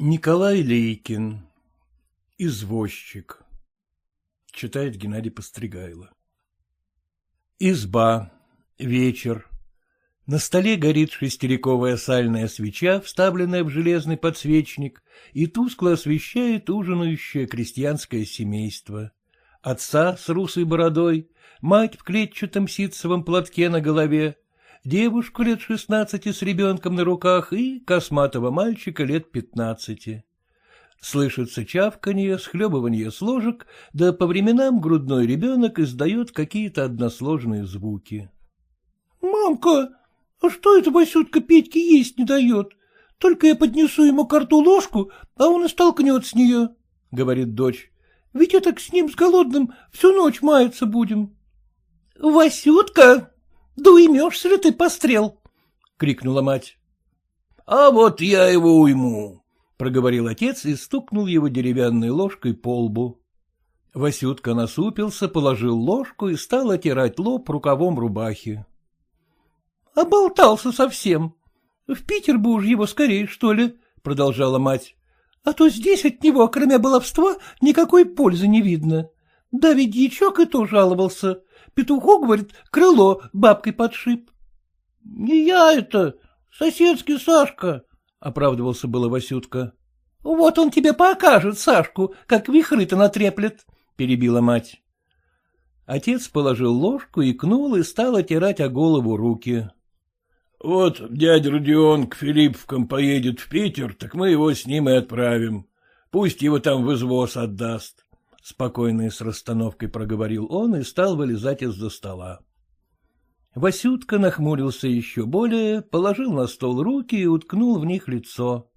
Николай Лейкин. Извозчик. Читает Геннадий Постригайло. Изба. Вечер. На столе горит шестериковая сальная свеча, вставленная в железный подсвечник, и тускло освещает ужинающее крестьянское семейство. Отца с русой бородой, мать в клетчатом ситцевом платке на голове, девушку лет шестнадцати с ребенком на руках и косматого мальчика лет пятнадцати. Слышится чавканье, схлебывание с ложек, да по временам грудной ребенок издает какие-то односложные звуки. — Мамка, а что это Васютка Петьке есть не дает? Только я поднесу ему карту ложку, а он и столкнет с нее, — говорит дочь. — Ведь я так с ним, с голодным, всю ночь маяться будем. — Васютка, да уймешься ли ты, пострел? — крикнула мать. — А вот я его уйму, — проговорил отец и стукнул его деревянной ложкой по лбу. Васютка насупился, положил ложку и стал отирать лоб рукавом рубахи. — Оболтался совсем. В Питер бы уж его скорее, что ли, — продолжала мать. — А то здесь от него, кроме баловства, никакой пользы не видно. Да ведь дьячок и то жаловался. Петуху, говорит, крыло бабкой подшип. — Не я это, соседский Сашка, — оправдывался было Васютка. — Вот он тебе покажет Сашку, как вихры-то натреплет, — перебила мать. Отец положил ложку, икнул и стал отирать о голову руки. — Вот дядя Родион к Филипповкам поедет в Питер, так мы его с ним и отправим. Пусть его там в извоз отдаст. — спокойно и с расстановкой проговорил он и стал вылезать из-за стола. Васютка нахмурился еще более, положил на стол руки и уткнул в них лицо.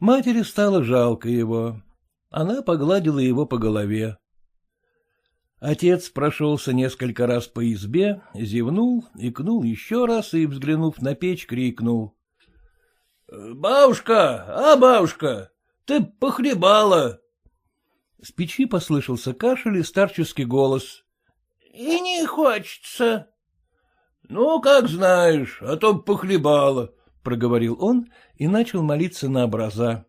Матери стало жалко его. Она погладила его по голове. Отец прошелся несколько раз по избе, зевнул, икнул еще раз и, взглянув на печь, крикнул. — Бабушка, а бабушка, ты похлебала! С печи послышался кашель и старческий голос. — И не хочется. — Ну, как знаешь, а то похлебала, — проговорил он и начал молиться на образа.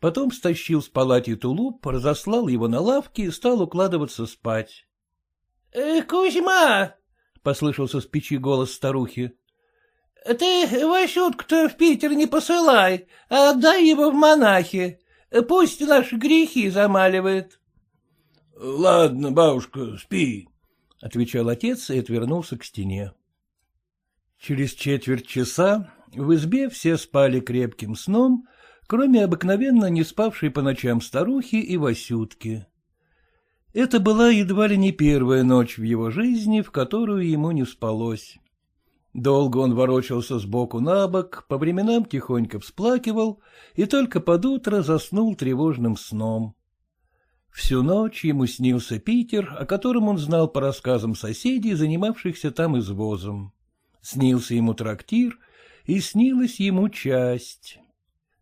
Потом стащил с палати тулуп, разослал его на лавке и стал укладываться спать. «Э, — Кузьма! — послышался с печи голос старухи. — Ты Васютку-то в Питер не посылай, а отдай его в монахи. Пусть наши грехи замаливает. — Ладно, бабушка, спи, — отвечал отец и отвернулся к стене. Через четверть часа в избе все спали крепким сном, кроме обыкновенно не спавшей по ночам старухи и Васютки. Это была едва ли не первая ночь в его жизни, в которую ему не спалось. Долго он ворочался сбоку на бок, по временам тихонько всплакивал и только под утро заснул тревожным сном. Всю ночь ему снился Питер, о котором он знал по рассказам соседей, занимавшихся там извозом. Снился ему трактир, и снилась ему часть.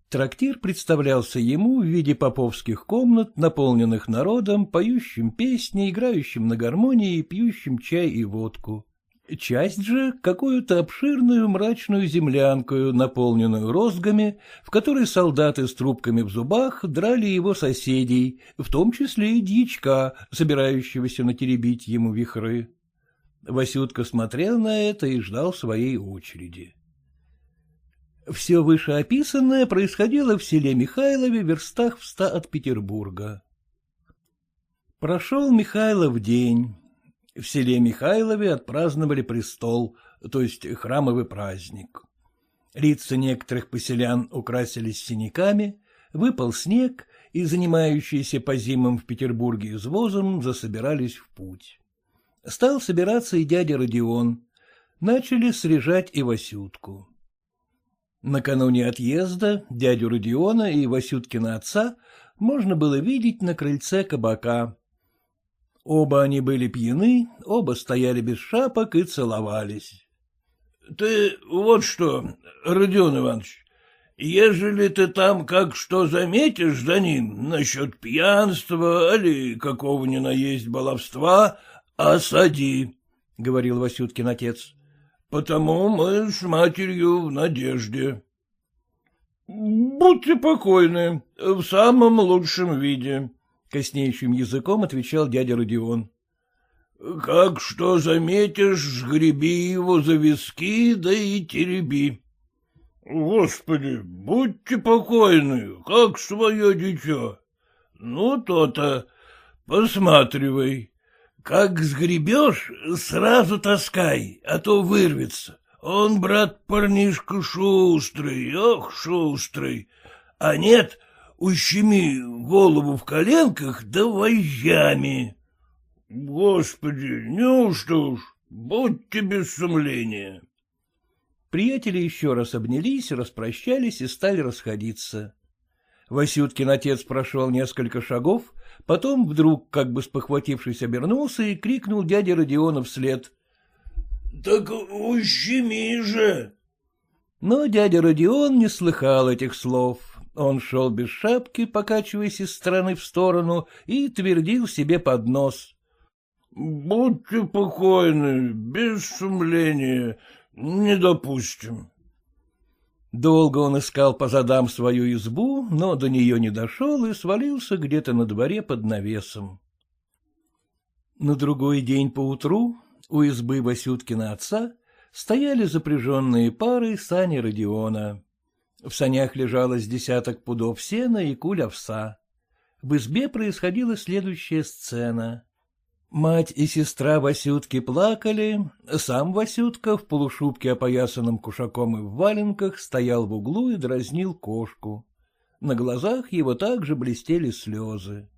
Трактир представлялся ему в виде поповских комнат, наполненных народом, поющим песни, играющим на гармонии и пьющим чай и водку. Часть же — какую-то обширную мрачную землянку, наполненную розгами, в которой солдаты с трубками в зубах драли его соседей, в том числе и дьячка, собирающегося натеребить ему вихры. Васютка смотрел на это и ждал своей очереди. Все вышеописанное происходило в селе Михайлове в верстах в ста от Петербурга. Прошел Михайлов день. В селе Михайлове отпраздновали престол, то есть храмовый праздник. Лица некоторых поселян украсились синяками, выпал снег, и занимающиеся по зимам в Петербурге извозом засобирались в путь. Стал собираться и дядя Родион. Начали срежать и Васютку. Накануне отъезда дядю Родиона и Васюткина отца можно было видеть на крыльце кабака. Оба они были пьяны, оба стояли без шапок и целовались. — Ты вот что, Родион Иванович, ежели ты там как что заметишь за ним насчет пьянства или какого ни наесть баловства, осади, — говорил Васюткин отец. — Потому мы с матерью в надежде. — Будьте покойны, в самом лучшем виде, — коснеющим языком отвечал дядя Родион. — Как что заметишь, сгреби его за виски, да и тереби. — Господи, будьте покойны, как свое дитя. Ну, то-то, посматривай. Как сгребешь, сразу таскай, а то вырвется. Он, брат, парнишка шустрый, ох, шустрый. А нет, ущеми голову в коленках да вожжами. Господи, неужто уж, будьте без сомления. Приятели еще раз обнялись, распрощались и стали расходиться. Васюткин отец прошел несколько шагов, потом вдруг, как бы спохватившись, обернулся и крикнул дяде Родиона вслед. — Так ущеми же! Но дядя Родион не слыхал этих слов. Он шел без шапки, покачиваясь из стороны в сторону, и твердил себе под нос. — Будьте покойны, без шумления, не допустим. Долго он искал по задам свою избу, но до нее не дошел и свалился где-то на дворе под навесом. На другой день поутру у избы Васюткина отца стояли запряженные пары сани Родиона. В санях лежало с десяток пудов сена и куль овса. В избе происходила следующая сцена. Мать и сестра Васютки плакали, сам Васютка в полушубке, опоясанном кушаком и в валенках, стоял в углу и дразнил кошку. На глазах его также блестели слезы.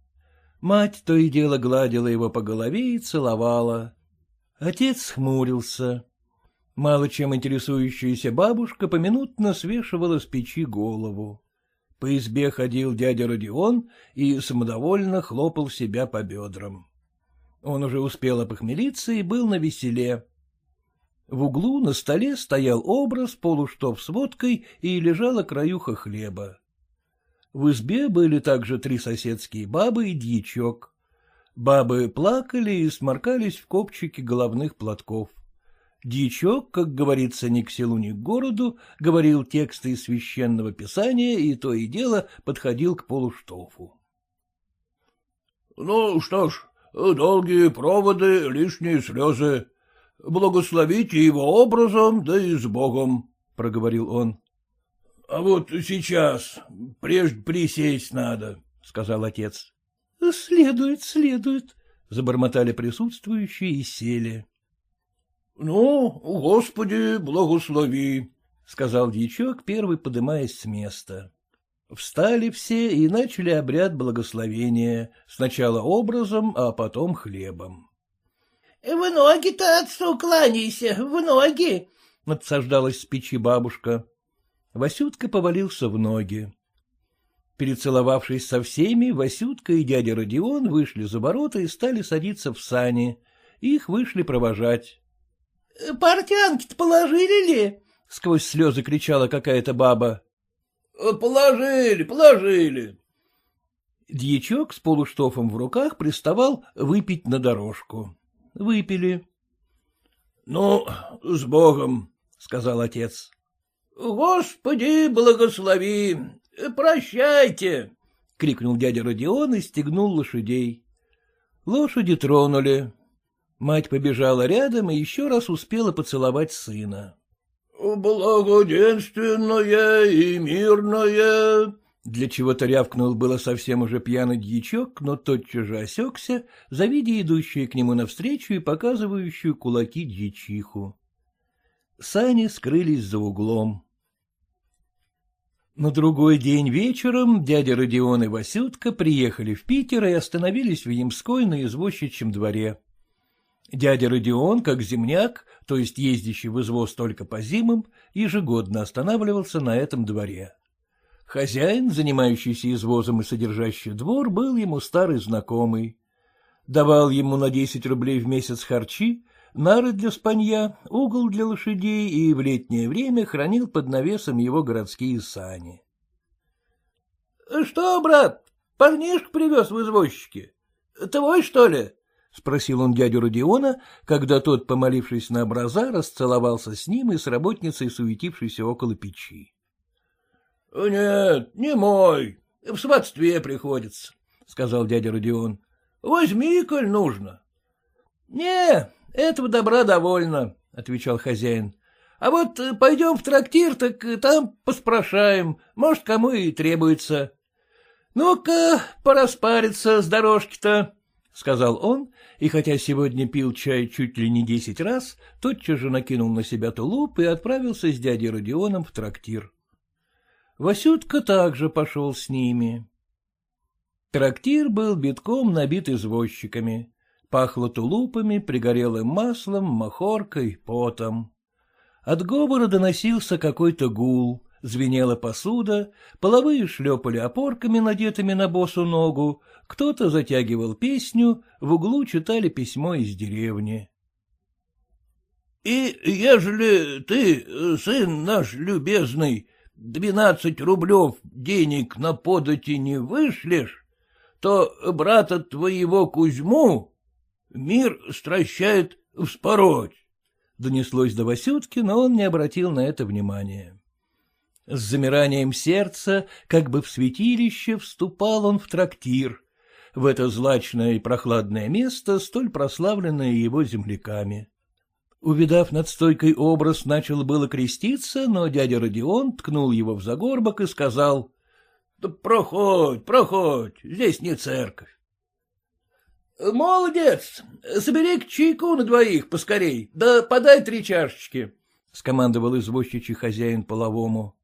Мать то и дело гладила его по голове и целовала. Отец хмурился. Мало чем интересующаяся бабушка поминутно свешивала с печи голову. По избе ходил дядя Родион и самодовольно хлопал себя по бедрам. Он уже успел опохмелиться и был на веселе. В углу на столе стоял образ, полуштов с водкой, и лежала краюха хлеба. В избе были также три соседские бабы и дьячок. Бабы плакали и сморкались в копчике головных платков. Дьячок, как говорится, ни к селу, ни к городу, говорил тексты из священного писания и то и дело подходил к полуштофу. — Ну что ж, Долгие проводы, лишние слезы. Благословите его образом, да и с Богом, — проговорил он. — А вот сейчас, прежде присесть надо, — сказал отец. — Следует, следует, — забормотали присутствующие и сели. — Ну, Господи, благослови, — сказал дьячок, первый подымаясь с места. Встали все и начали обряд благословения, сначала образом, а потом хлебом. — В ноги-то отцу кланяйся, в ноги! — надсаждалась с печи бабушка. Васютка повалился в ноги. Перецеловавшись со всеми, Васютка и дядя Родион вышли за ворота и стали садиться в сани. Их вышли провожать. — Портянки-то положили ли? — сквозь слезы кричала какая-то баба. — Положили, положили. Дьячок с полуштофом в руках приставал выпить на дорожку. Выпили. — Ну, с Богом, — сказал отец. — Господи, благослови, прощайте, — крикнул дядя Родион и стегнул лошадей. Лошади тронули. Мать побежала рядом и еще раз успела поцеловать сына. «Благоденственное и мирное!» Для чего-то рявкнул было совсем уже пьяный дьячок, но тотчас же осекся, завидя идущую к нему навстречу и показывающую кулаки дьячиху. Сани скрылись за углом. На другой день вечером дядя Родион и Васютка приехали в Питер и остановились в Ямской на извозчичьем дворе. Дядя Родион, как земняк, то есть ездящий в извоз только по зимам, ежегодно останавливался на этом дворе. Хозяин, занимающийся извозом и содержащий двор, был ему старый знакомый. Давал ему на десять рублей в месяц харчи, нары для спанья, угол для лошадей и в летнее время хранил под навесом его городские сани. — Что, брат, парнишку привез в извозчике? Твой, что ли? — спросил он дядю Родиона, когда тот, помолившись на образа, расцеловался с ним и с работницей, суетившейся около печи. — Нет, не мой, в сватстве приходится, — сказал дядя Родион. — Возьми, коль нужно. — Не, этого добра довольно, — отвечал хозяин. — А вот пойдем в трактир, так там поспрашаем, может, кому и требуется. Ну-ка, пора спариться с дорожки-то, — сказал он, и хотя сегодня пил чай чуть ли не десять раз, тотчас же накинул на себя тулуп и отправился с дядей Родионом в трактир. Васютка также пошел с ними. Трактир был битком набит извозчиками. Пахло тулупами, пригорелым маслом, махоркой, потом. От говора доносился какой-то гул, звенела посуда, половые шлепали опорками, надетыми на босу ногу, кто-то затягивал песню, в углу читали письмо из деревни. — И ежели ты, сын наш любезный, двенадцать рублев денег на подати не вышлешь, то брата твоего Кузьму мир стращает вспороть. Донеслось до Васютки, но он не обратил на это внимания. С замиранием сердца, как бы в святилище, вступал он в трактир, в это злачное и прохладное место, столь прославленное его земляками. Увидав над стойкой образ, начал было креститься, но дядя Родион ткнул его в загорбок и сказал, — Да проходь, проходь, здесь не церковь. — Молодец, собери к чайку на двоих поскорей, да подай три чашечки, — скомандовал извозчичий хозяин половому.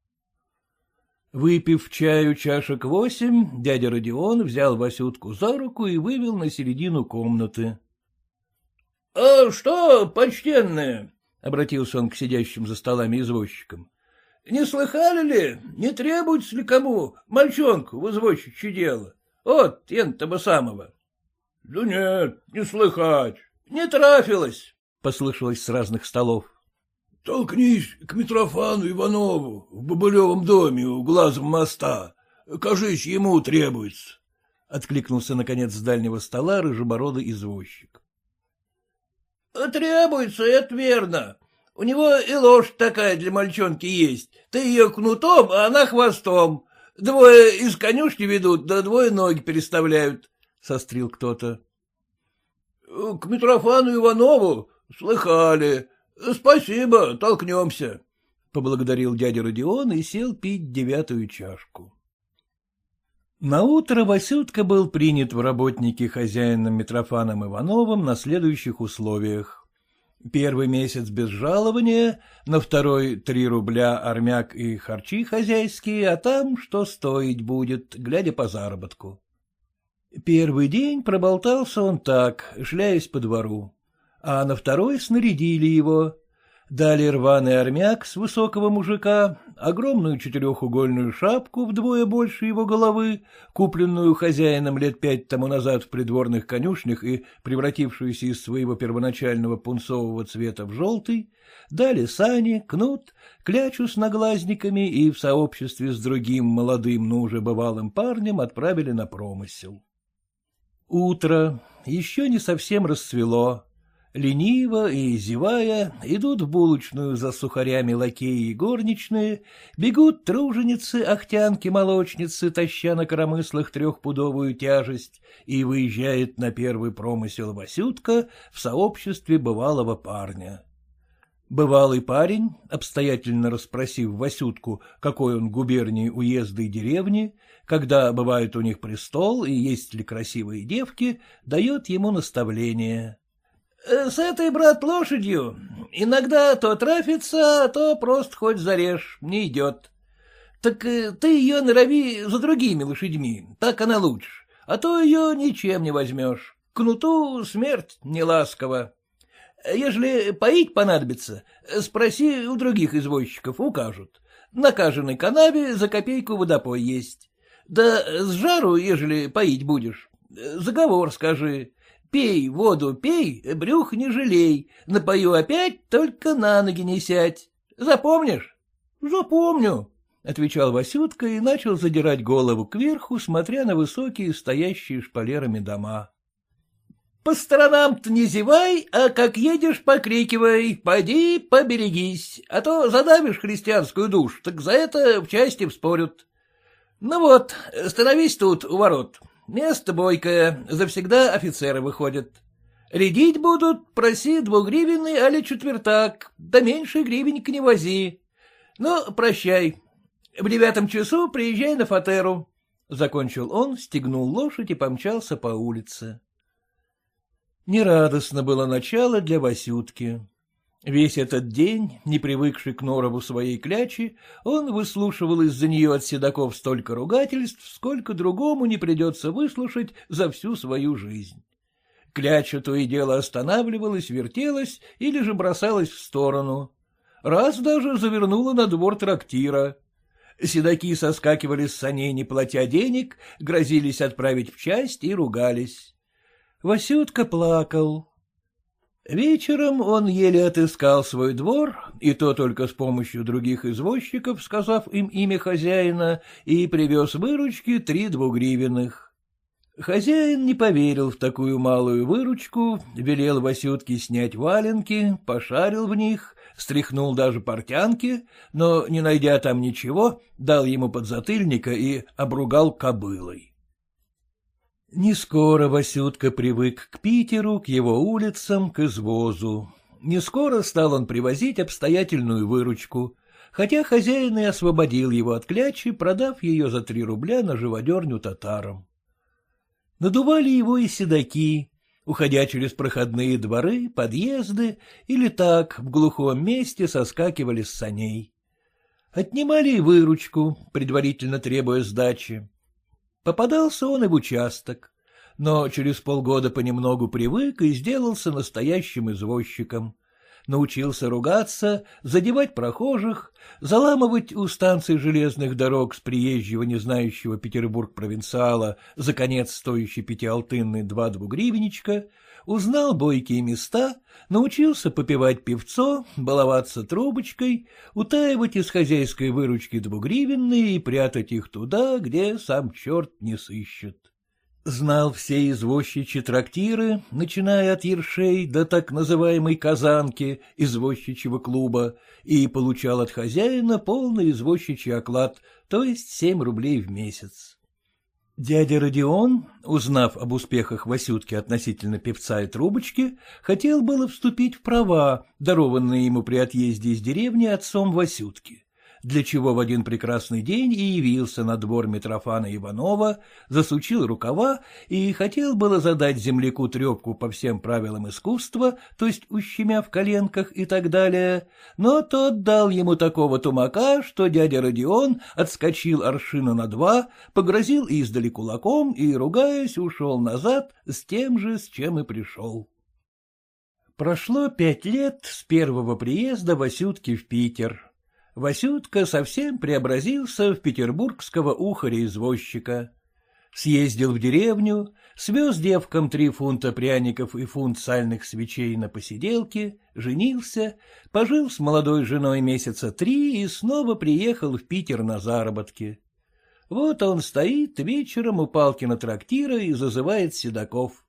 Выпив чаю чашек восемь, дядя Родион взял Васютку за руку и вывел на середину комнаты. — А что, почтенные? — обратился он к сидящим за столами извозчикам. — Не слыхали ли, не требуется ли кому мальчонку в извозчичье дело? Вот, ента самого. — Да нет, не слыхать. — Не трафилось, — послышалось с разных столов. — Толкнись к Митрофану Иванову в Бабылевом доме у глазом моста. Кажись, ему требуется. — откликнулся, наконец, с дальнего стола рыжебородый извозчик. — Требуется, это верно. У него и лошадь такая для мальчонки есть. Ты ее кнутом, а она хвостом. Двое из конюшни ведут, да двое ноги переставляют, — сострил кто-то. — К Митрофану Иванову слыхали, — Спасибо, толкнемся, — поблагодарил дядя Родион и сел пить девятую чашку. Наутро Васютка был принят в работники хозяином Митрофаном Ивановым на следующих условиях. Первый месяц без жалования, на второй — три рубля армяк и харчи хозяйские, а там что стоить будет, глядя по заработку. Первый день проболтался он так, шляясь по двору а на второй снарядили его. Дали рваный армяк с высокого мужика, огромную четырехугольную шапку вдвое больше его головы, купленную хозяином лет пять тому назад в придворных конюшнях и превратившуюся из своего первоначального пунцового цвета в желтый, дали сани, кнут, клячу с наглазниками и в сообществе с другим молодым, но уже бывалым парнем отправили на промысел. Утро еще не совсем расцвело. Лениво и зевая, идут в булочную за сухарями лакеи и горничные, бегут труженицы, ахтянки-молочницы, таща на коромыслах трехпудовую тяжесть, и выезжает на первый промысел Васютка в сообществе бывалого парня. Бывалый парень, обстоятельно расспросив Васютку, какой он губернии уезда и деревни, когда бывает у них престол и есть ли красивые девки, дает ему наставление. Э, — С этой, брат, лошадью иногда то трафится, то просто хоть зарежь, не идет. Так э, ты ее норови за другими лошадьми, так она лучше, а то ее ничем не возьмешь. Кнуту смерть не ласково. Ежели поить понадобится, спроси у других извозчиков, укажут. На каждой канаве за копейку водопой есть. Да с жару, ежели поить будешь, заговор скажи. Пей воду, пей, брюх не жалей, напою опять, только на ноги не сядь. Запомнишь? — Запомню, — отвечал Васютка и начал задирать голову кверху, смотря на высокие, стоящие шпалерами дома. По сторонам-то не зевай, а как едешь, покрикивай, поди, поберегись, а то задавишь христианскую душу, так за это в части спорят. Ну вот, становись тут у ворот. Место бойкое, завсегда офицеры выходят. Рядить будут, проси двугривенный, али четвертак, да меньше гривенька не вози. Ну, прощай. В девятом часу приезжай на фатеру. Закончил он, стегнул лошадь и помчался по улице. Нерадостно было начало для Васютки. Весь этот день, не привыкший к норову своей клячи, он выслушивал из-за нее от седаков столько ругательств, сколько другому не придется выслушать за всю свою жизнь. Кляча то и дело останавливалась, вертелась или же бросалась в сторону. Раз даже завернула на двор трактира. Седаки соскакивали с саней, не платя денег, грозились отправить в часть и ругались. Васютка плакал. Вечером он еле отыскал свой двор, и то только с помощью других извозчиков, сказав им имя хозяина, и привез выручки три двугривенных. Хозяин не поверил в такую малую выручку, велел Васютке снять валенки, пошарил в них, стряхнул даже портянки, но, не найдя там ничего, дал ему подзатыльника и обругал кобылой. Не скоро Васютка привык к Питеру, к его улицам, к извозу. Не скоро стал он привозить обстоятельную выручку, хотя хозяин и освободил его от клячи, продав ее за три рубля на живодерню татарам. Надували его и седаки, уходя через проходные дворы, подъезды или так в глухом месте соскакивали с саней. Отнимали и выручку, предварительно требуя сдачи. Попадался он и в участок, но через полгода понемногу привык и сделался настоящим извозчиком. Научился ругаться, задевать прохожих, заламывать у станций железных дорог с приезжего, не знающего Петербург-провинциала, за конец стоящий пятиалтынный два двугривенечка, узнал бойкие места, научился попивать певцо, баловаться трубочкой, утаивать из хозяйской выручки двугривенные и прятать их туда, где сам черт не сыщет. Знал все извозчичьи трактиры, начиная от ершей до так называемой казанки извозчичьего клуба, и получал от хозяина полный извозчичий оклад, то есть семь рублей в месяц. Дядя Родион, узнав об успехах Васютки относительно певца и трубочки, хотел было вступить в права, дарованные ему при отъезде из деревни отцом Васютки для чего в один прекрасный день и явился на двор Митрофана Иванова, засучил рукава и хотел было задать земляку трепку по всем правилам искусства, то есть ущемя в коленках и так далее, но тот дал ему такого тумака, что дядя Родион отскочил аршина на два, погрозил издали кулаком и, ругаясь, ушел назад с тем же, с чем и пришел. Прошло пять лет с первого приезда Васютки в Питер. Васютка совсем преобразился в петербургского ухаря-извозчика. Съездил в деревню, свез девкам три фунта пряников и фунт сальных свечей на посиделке, женился, пожил с молодой женой месяца три и снова приехал в Питер на заработки. Вот он стоит вечером у Палкина трактира и зазывает седаков.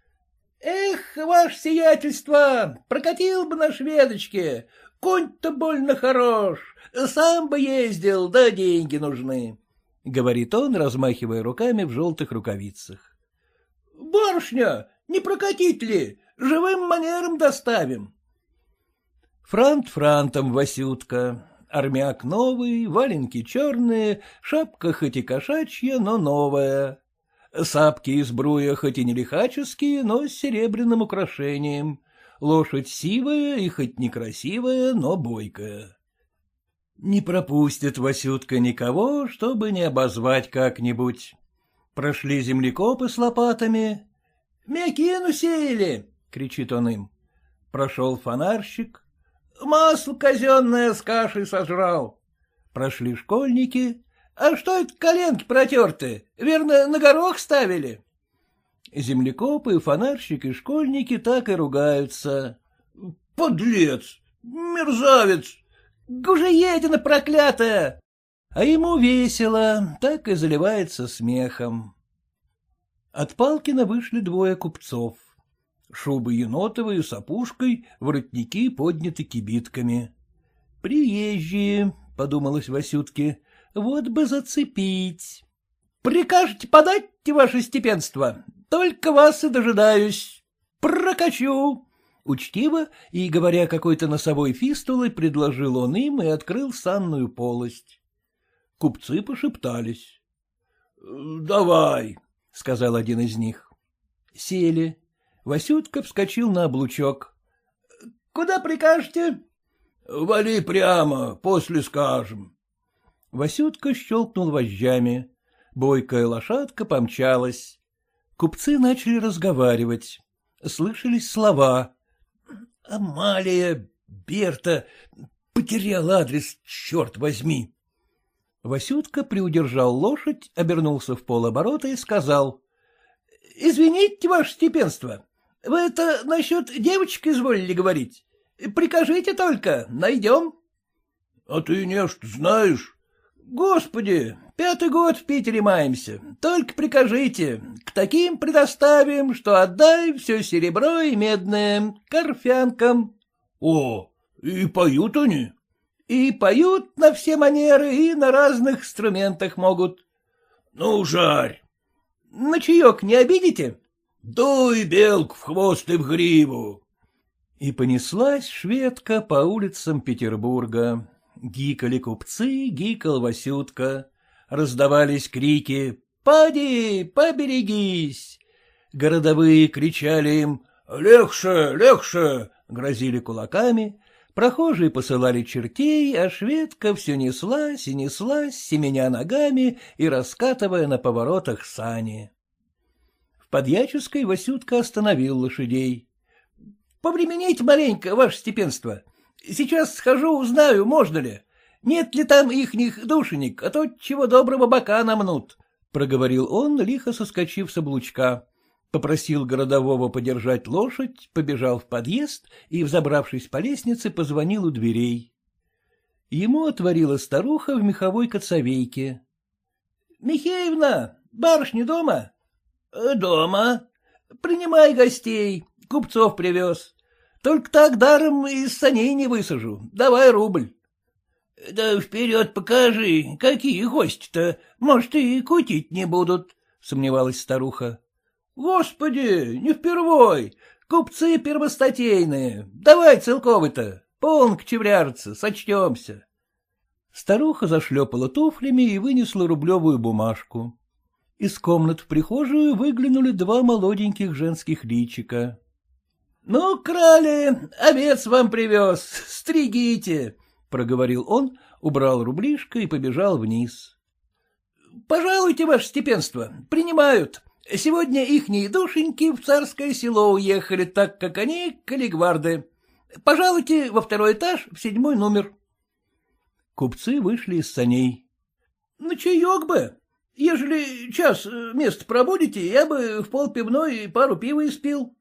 — Эх, ваше сиятельство, прокатил бы на шведочке, Конь-то больно хорош, сам бы ездил, да деньги нужны, — говорит он, размахивая руками в желтых рукавицах. — Барышня, не прокатить ли? Живым манером доставим. Франт франтом, Васютка. Армяк новый, валенки черные, шапка хоть и кошачья, но новая. Сапки из бруя хоть и не лихаческие, но с серебряным украшением лошадь сивая и хоть некрасивая, но бойкая. Не пропустит Васютка никого, чтобы не обозвать как-нибудь. Прошли землекопы с лопатами. — Мякину сеяли! — кричит он им. Прошел фонарщик. — Масло казенное с кашей сожрал. Прошли школьники. — А что это коленки протерты? Верно, на горох ставили? Землекопы, фонарщик и школьники так и ругаются. — Подлец! Мерзавец! Гужеедина проклятая! А ему весело, так и заливается смехом. От Палкина вышли двое купцов. Шубы енотовые с опушкой, воротники подняты кибитками. «Приезжие», — подумалось Васютке, — «вот бы зацепить». «Прикажете подать, ваше степенство? Только вас и дожидаюсь. Прокачу». Учтиво и, говоря какой-то носовой фистулой, предложил он им и открыл санную полость. Купцы пошептались. — Давай, — сказал один из них. Сели. Васютка вскочил на облучок. — Куда прикажете? — Вали прямо, после скажем. Васютка щелкнул вожжами. Бойкая лошадка помчалась. Купцы начали разговаривать. Слышались слова. — Амалия, Берта, потерял адрес, черт возьми. Васютка приудержал лошадь, обернулся в полоборота и сказал. — Извините, ваше степенство, вы это насчет девочек изволили говорить? Прикажите только, найдем. — А ты нечто знаешь? — Господи, пятый год в Питере маемся. Только прикажите, к таким предоставим, что отдай все серебро и медное, корфянкам. — О, и поют они? И поют на все манеры, и на разных инструментах могут. — Ну, жарь. — На чаек не обидите? — Дуй, белку, в хвост и в гриву. И понеслась шведка по улицам Петербурга. Гикали купцы, гикал Васютка. Раздавались крики «Пади, поберегись!» Городовые кричали им «Легше, легше!» грозили кулаками, Прохожие посылали чертей, а шведка все неслась и неслась, семеня ногами и раскатывая на поворотах сани. В подьяческой Васютка остановил лошадей. — Повремените маленько, ваше степенство. Сейчас схожу, узнаю, можно ли. Нет ли там ихних душенек, а то чего доброго бока намнут, — проговорил он, лихо соскочив с облучка попросил городового подержать лошадь, побежал в подъезд и, взобравшись по лестнице, позвонил у дверей. Ему отворила старуха в меховой коцовейке. — Михеевна, барышня дома? — Дома. — Принимай гостей, купцов привез. Только так даром из саней не высажу, давай рубль. — Да вперед покажи, какие гости-то, может, и кутить не будут, — сомневалась старуха. Господи, не впервой. Купцы первостатейные. Давай целковый-то. Полн кчевряжется, сочтемся. Старуха зашлепала туфлями и вынесла рублевую бумажку. Из комнат в прихожую выглянули два молоденьких женских личика. — Ну, крали, овец вам привез, стригите, — проговорил он, убрал рублишко и побежал вниз. — Пожалуйте, ваше степенство, принимают. Сегодня ихние душеньки в царское село уехали, так как они калигварды. Пожалуйте во второй этаж, в седьмой номер. Купцы вышли из саней. — Ну, чаек бы. Ежели час э, место пробудете, я бы в пол пивной пару пива испил.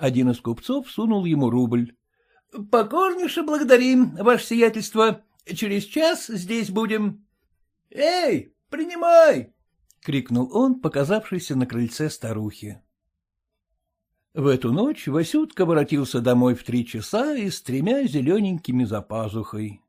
Один из купцов сунул ему рубль. — Покорнейше благодарим, ваше сиятельство. Через час здесь будем. — Эй, принимай! — крикнул он, показавшийся на крыльце старухи. В эту ночь Васютка воротился домой в три часа и с тремя зелененькими за пазухой.